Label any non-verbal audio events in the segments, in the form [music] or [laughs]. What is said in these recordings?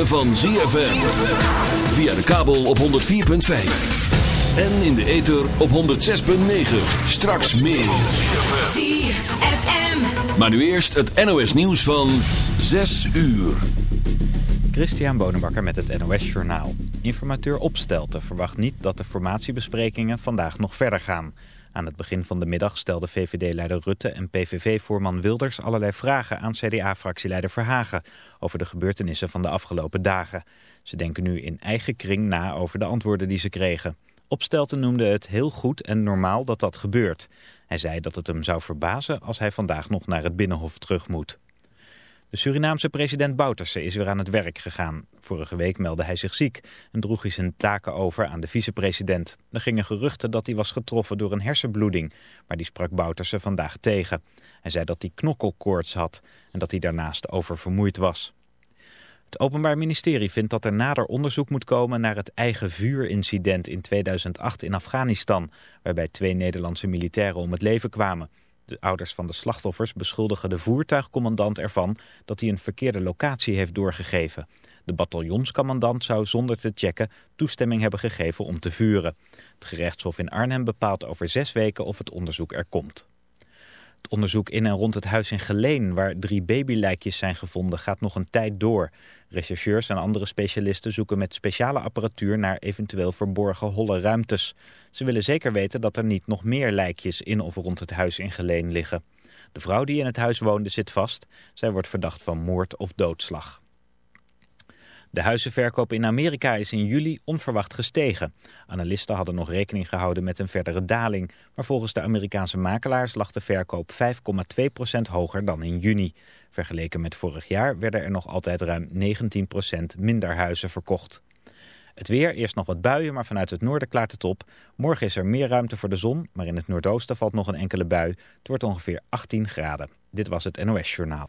ritme van ZFM. Via de kabel op 104.5. En in de ether op 106.9. Straks meer. ZFM. Maar nu eerst het NOS nieuws van 6 uur. Christian Bonenbakker met het NOS Journaal. Informateur Opstelten verwacht niet dat de formatiebesprekingen vandaag nog verder gaan. Aan het begin van de middag stelde VVD-leider Rutte en PVV-voorman Wilders allerlei vragen aan CDA-fractieleider Verhagen over de gebeurtenissen van de afgelopen dagen. Ze denken nu in eigen kring na over de antwoorden die ze kregen. Opstelten noemde het heel goed en normaal dat dat gebeurt. Hij zei dat het hem zou verbazen als hij vandaag nog naar het Binnenhof terug moet. De Surinaamse president Bouterse is weer aan het werk gegaan. Vorige week meldde hij zich ziek en droeg hij zijn taken over aan de vicepresident. Er gingen geruchten dat hij was getroffen door een hersenbloeding, maar die sprak Bouterse vandaag tegen. Hij zei dat hij knokkelkoorts had en dat hij daarnaast oververmoeid was. Het Openbaar Ministerie vindt dat er nader onderzoek moet komen naar het eigen vuurincident in 2008 in Afghanistan, waarbij twee Nederlandse militairen om het leven kwamen. De ouders van de slachtoffers beschuldigen de voertuigcommandant ervan dat hij een verkeerde locatie heeft doorgegeven. De bataljonscommandant zou zonder te checken toestemming hebben gegeven om te vuren. Het gerechtshof in Arnhem bepaalt over zes weken of het onderzoek er komt. Het onderzoek in en rond het huis in Geleen, waar drie babylijkjes zijn gevonden, gaat nog een tijd door. Rechercheurs en andere specialisten zoeken met speciale apparatuur naar eventueel verborgen holle ruimtes. Ze willen zeker weten dat er niet nog meer lijkjes in of rond het huis in Geleen liggen. De vrouw die in het huis woonde zit vast. Zij wordt verdacht van moord of doodslag. De huizenverkoop in Amerika is in juli onverwacht gestegen. Analisten hadden nog rekening gehouden met een verdere daling. Maar volgens de Amerikaanse makelaars lag de verkoop 5,2% hoger dan in juni. Vergeleken met vorig jaar werden er nog altijd ruim 19% minder huizen verkocht. Het weer, eerst nog wat buien, maar vanuit het noorden klaart het op. Morgen is er meer ruimte voor de zon, maar in het noordoosten valt nog een enkele bui. Het wordt ongeveer 18 graden. Dit was het NOS Journaal.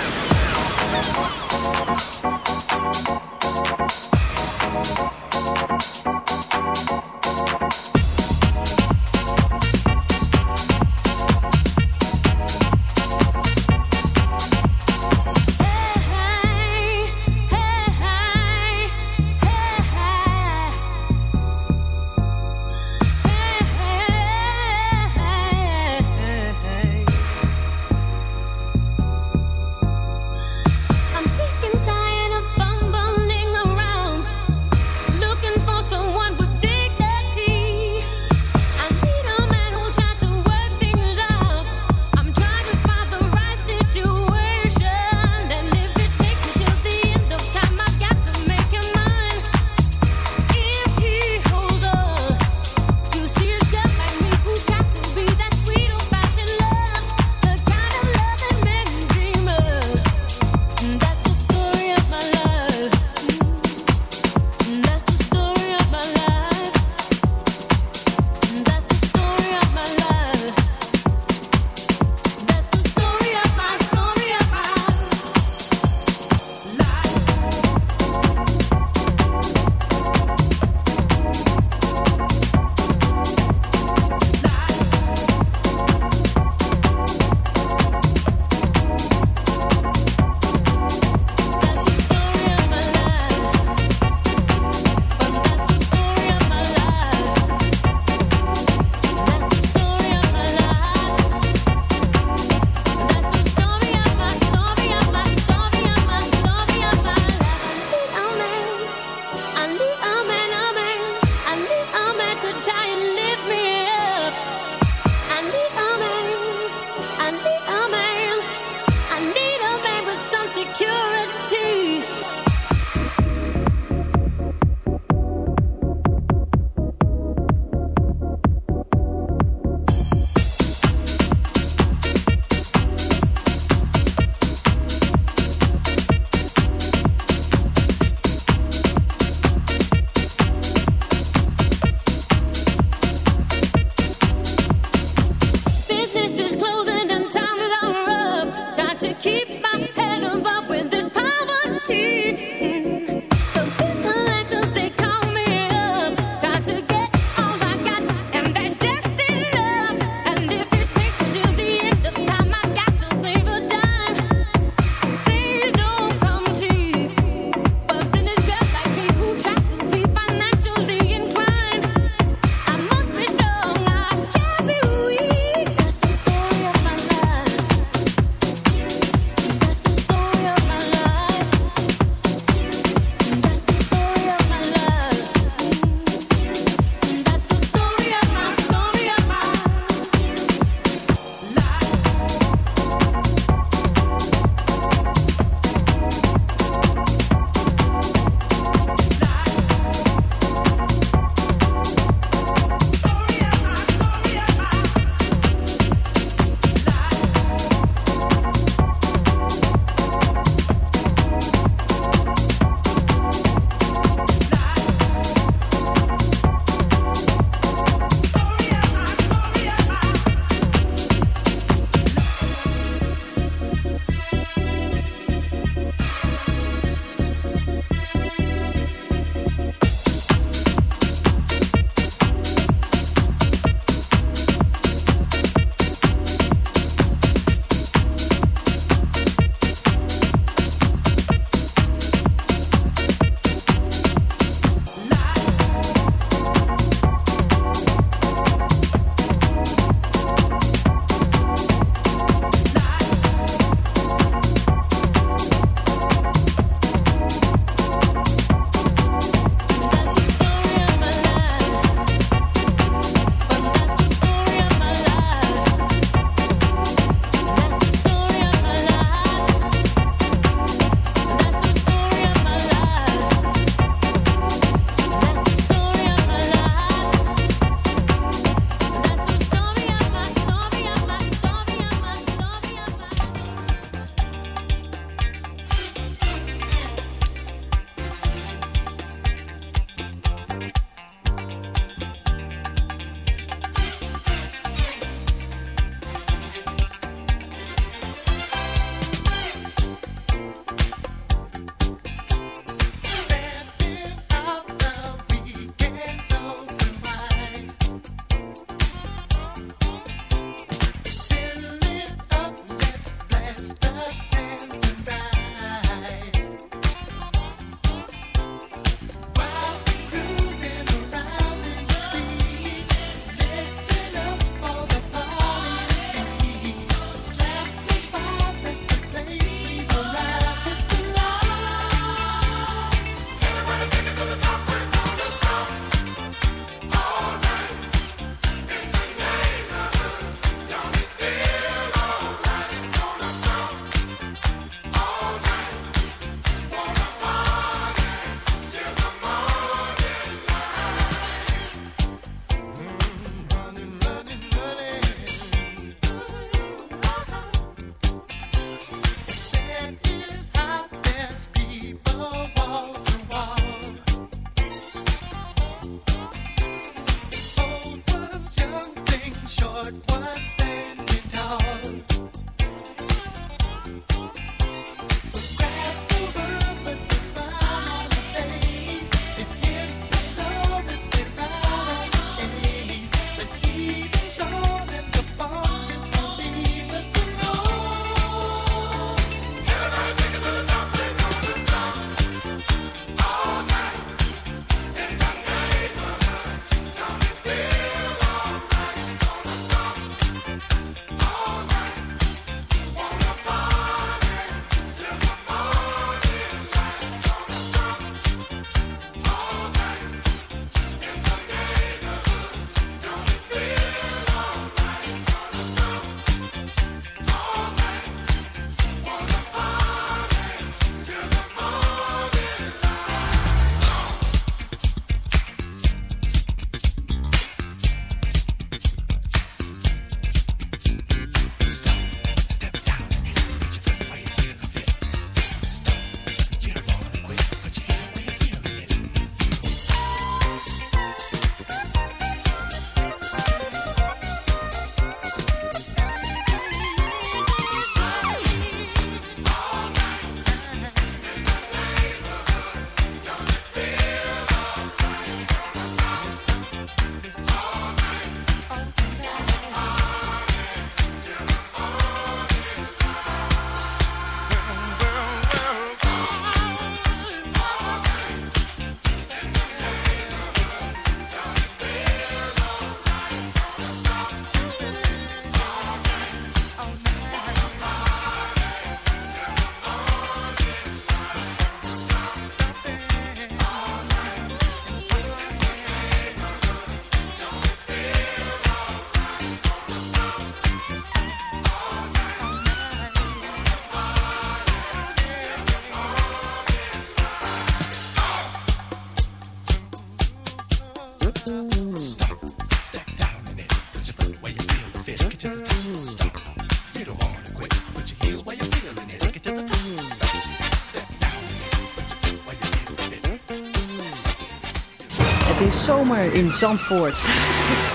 in Zandvoort.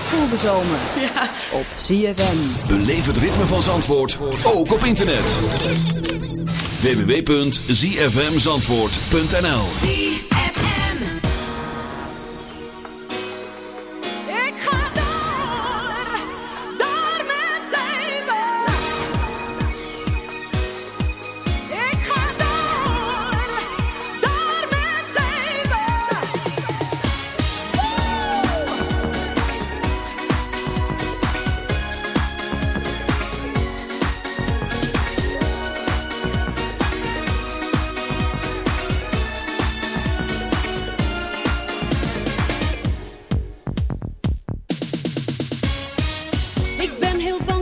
Voel de zomer ja. op ZFM. Beleef het ritme van Zandvoort, ook op internet. www.zfmzandvoort.nl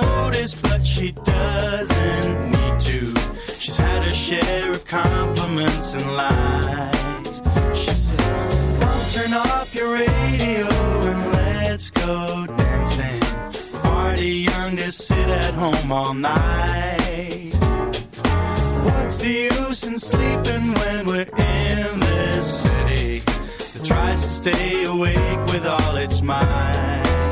notice, but she doesn't need to. She's had her share of compliments and lies. She says, "Well, turn off your radio and let's go dancing. Party young, just sit at home all night. What's the use in sleeping when we're in this city that tries to stay awake with all its might?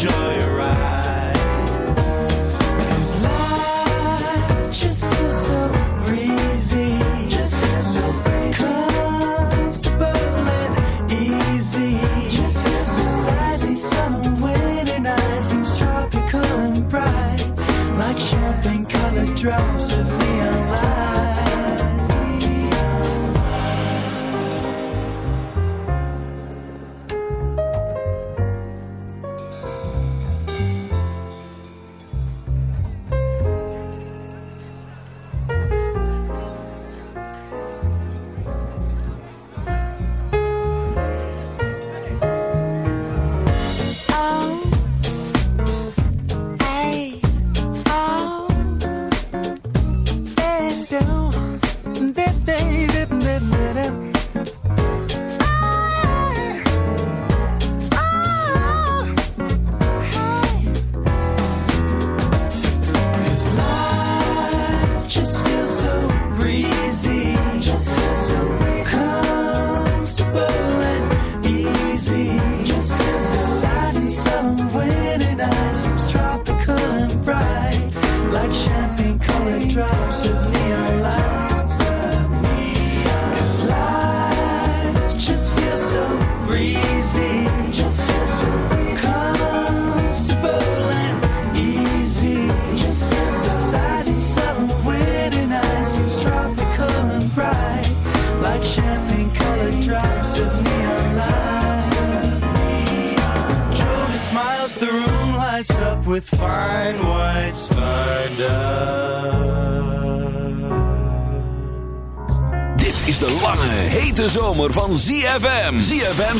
enjoy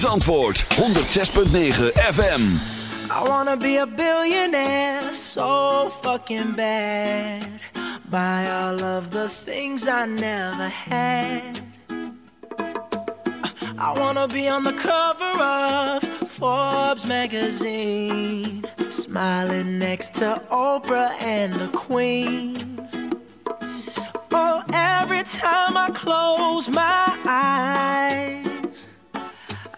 ZFM's antwoord, 106.9 FM. I wanna be a billionaire so fucking bad. Buy all of the things I never had. I wanna be on the cover of Forbes magazine, smiling next to Oprah and the Queen. Oh, every time I close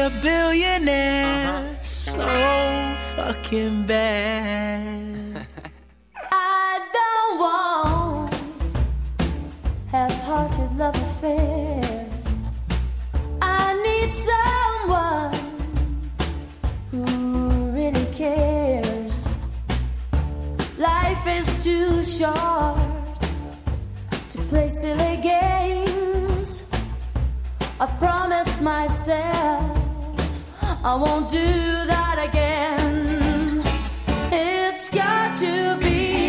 a billionaire uh-huh. so fucking bad. [laughs] I don't want half-hearted love affairs. I need someone who really cares. Life is too short to play silly games. I've promised myself I won't do that again. It's got to be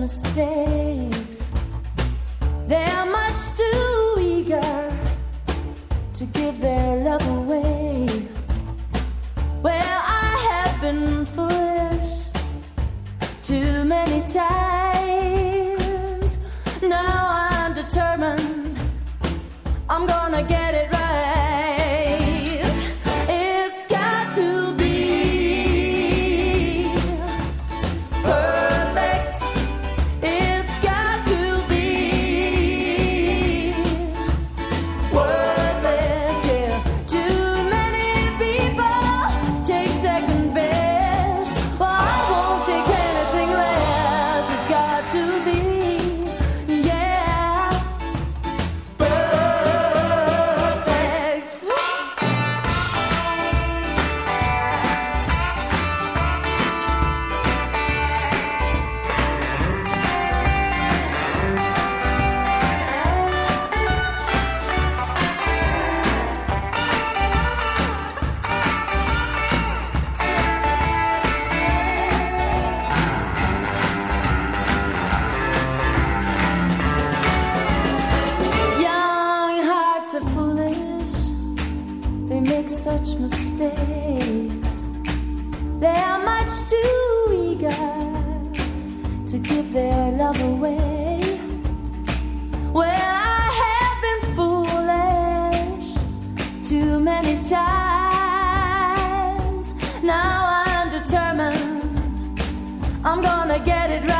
mistake. get it right.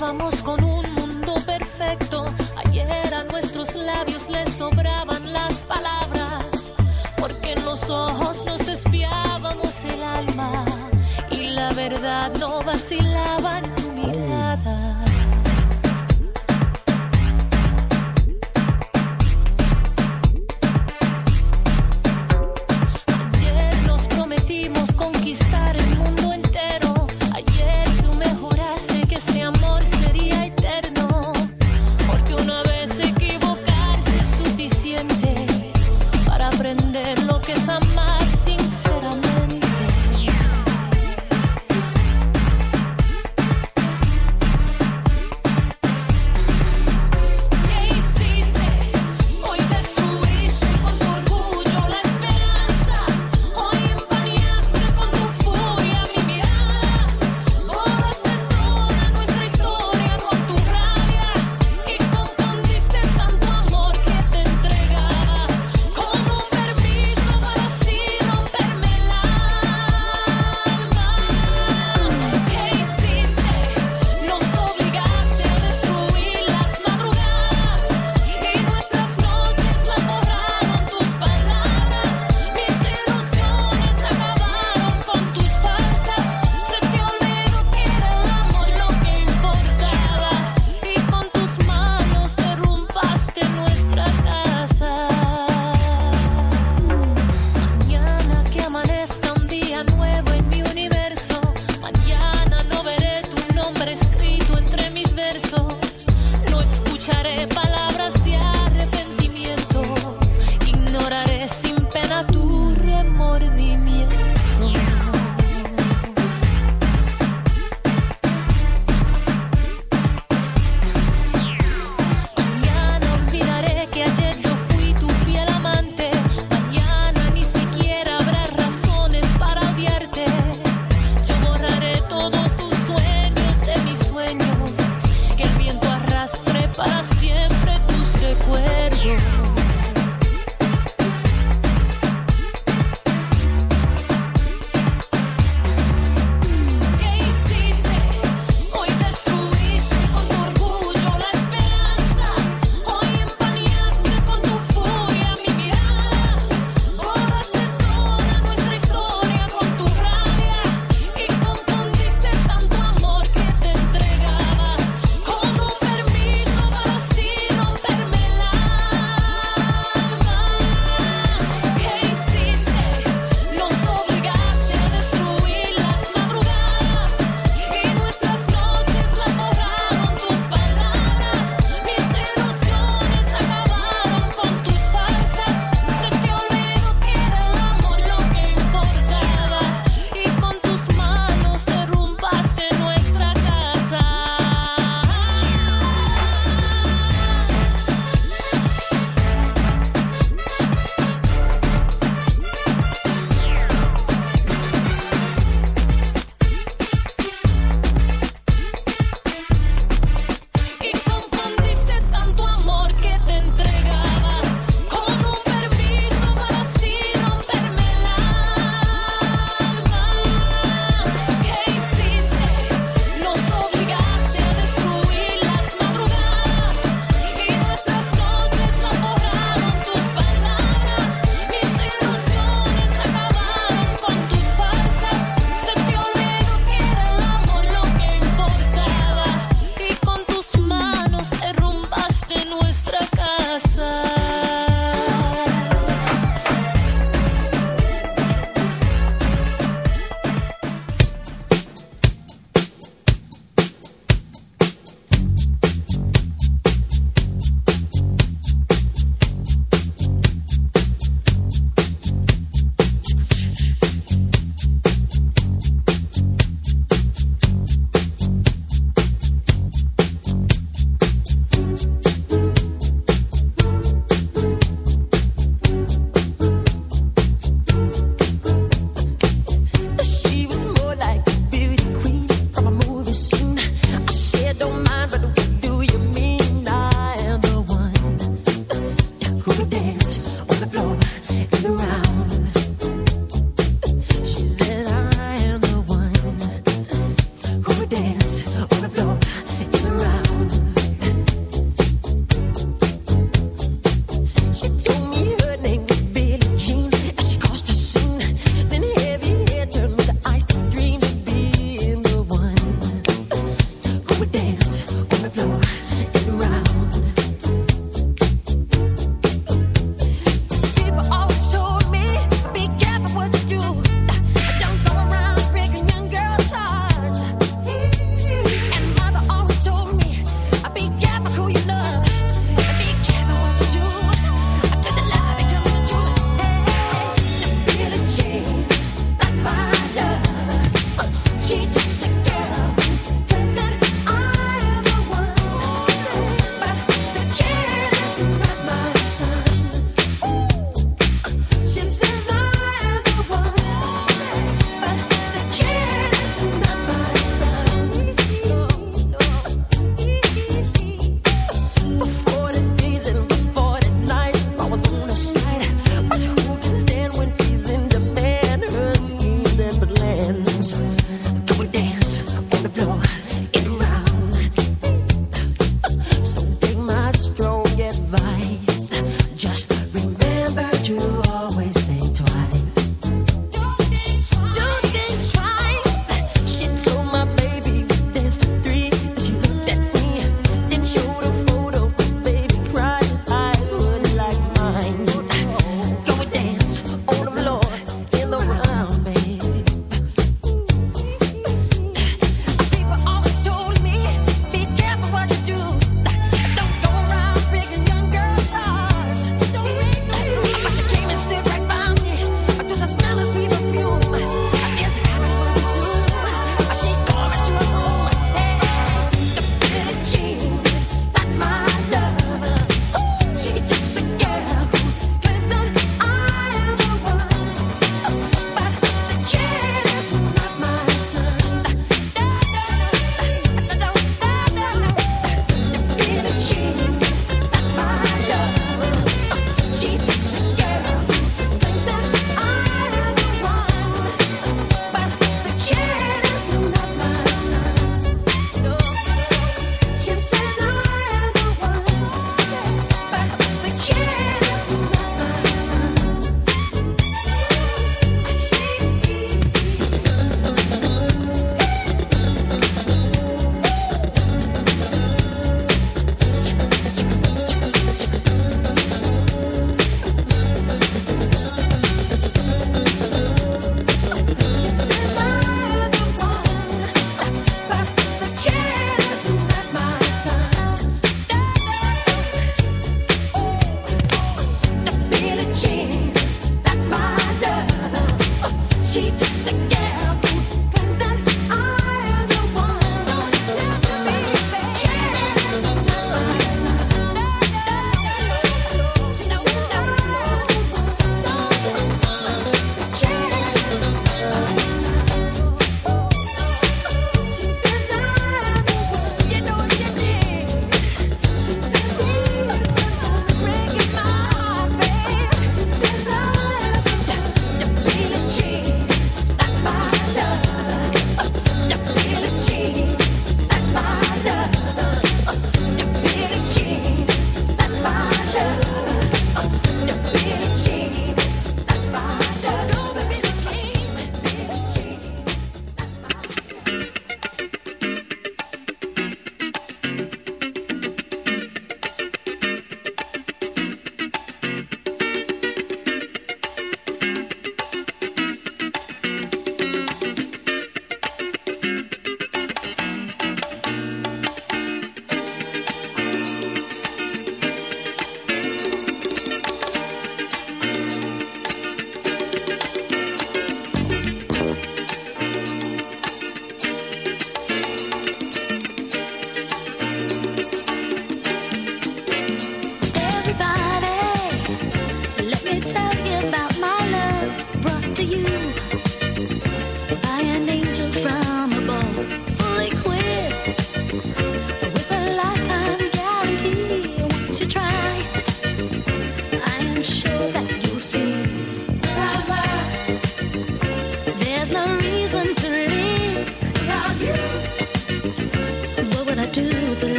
vamos con